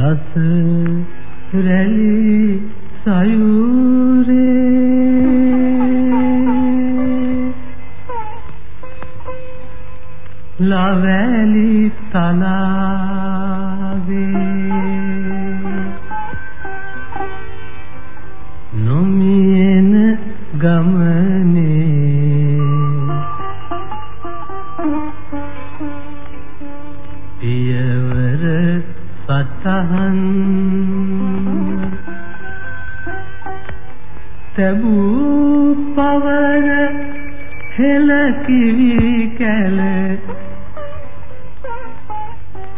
රස රැලි සයුරේ. ලවැලි තලා සතහන් තබූ පවර හෙල කිවි කැල.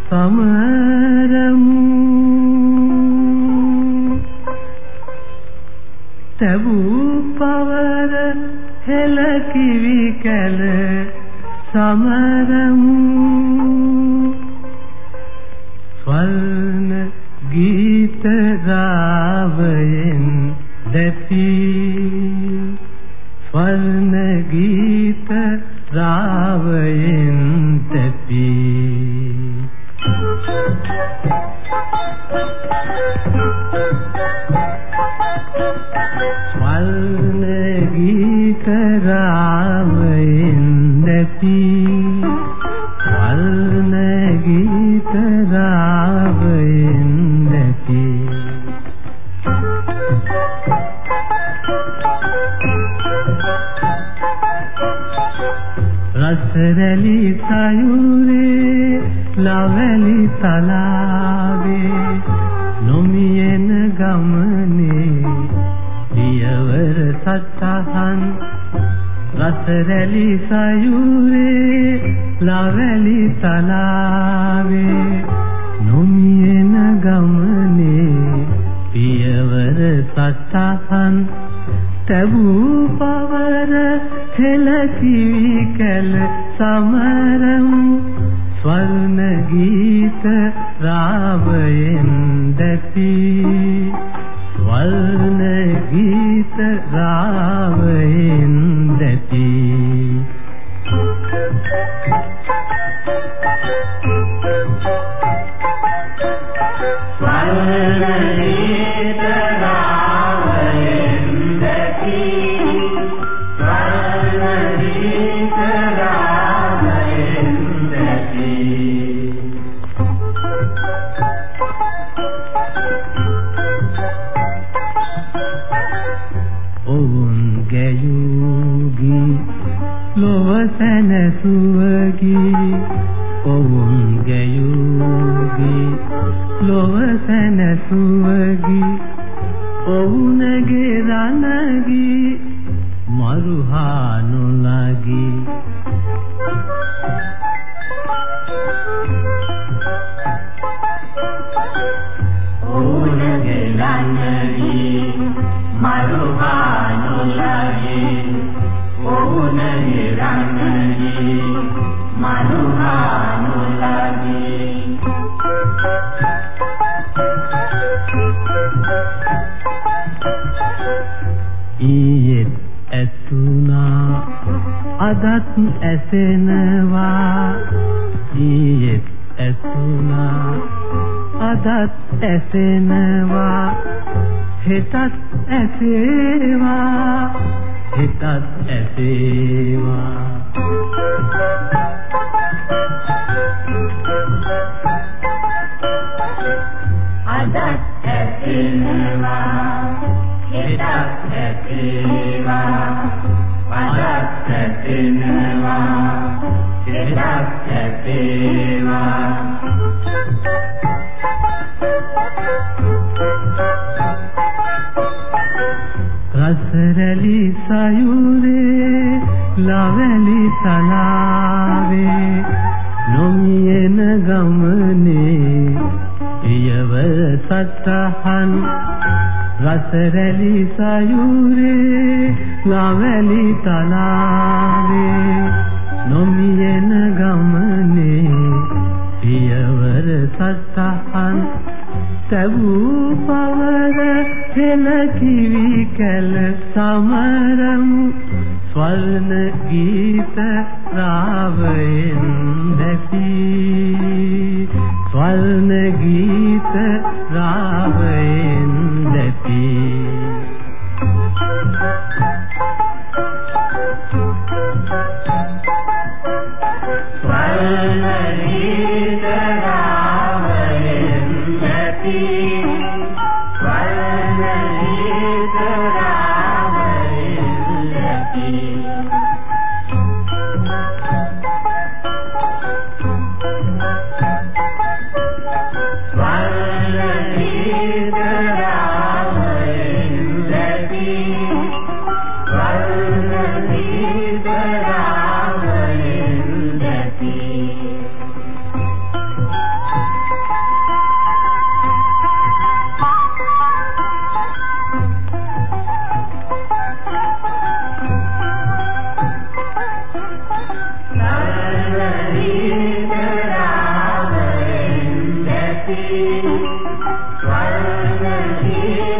සමරමු. තබූ පවර හෙල කිවි කැල. සමරමු. ගීත රාවයෙන් රසරැලි සයුරේ ලවැලි තලාවේ නොමියෙන ගමනේ පියවර සත්තහන් රසරැලි සයුරේ ලවැලි තලාවේ නොමියෙන ගමනේ පියවර සත්තහන් තබූ පවර හෙල කිවි කැල සමරමු ස්වර්ණ ගීත රාවයෙන් දැපි. ස්වර්ණ ගීත රාවයෙන් දැපි. ස්වර්ණ ගීත ලොව සැනසුවගි ඔවුනගේ රණගි මරුහා නොලගි ඔවුනගේ රණගි මරුහා නොලගි ඔවුනගේ රණගි මරුහා නොලගි ඇසෙනවා ඊයේ ඇතුණා අදත් ඇසෙනවා. හෙටත් ඇසේවා. හෙටත් ඇසේවා. හෙටත් ඇසේවා රසරැලි සයුරේ ලවැලි තලාවේ නොමියෙන ගමනේ පියවර සතහන් රසරැලි සයුරේ ලවැලි තලාවේ නොමියෙන පවර හෙල කිවි කැල සමරමු. ස්වර්ණ ගීත රාවයෙන් වර්ණීත ඇති. ස්වර්ගයේ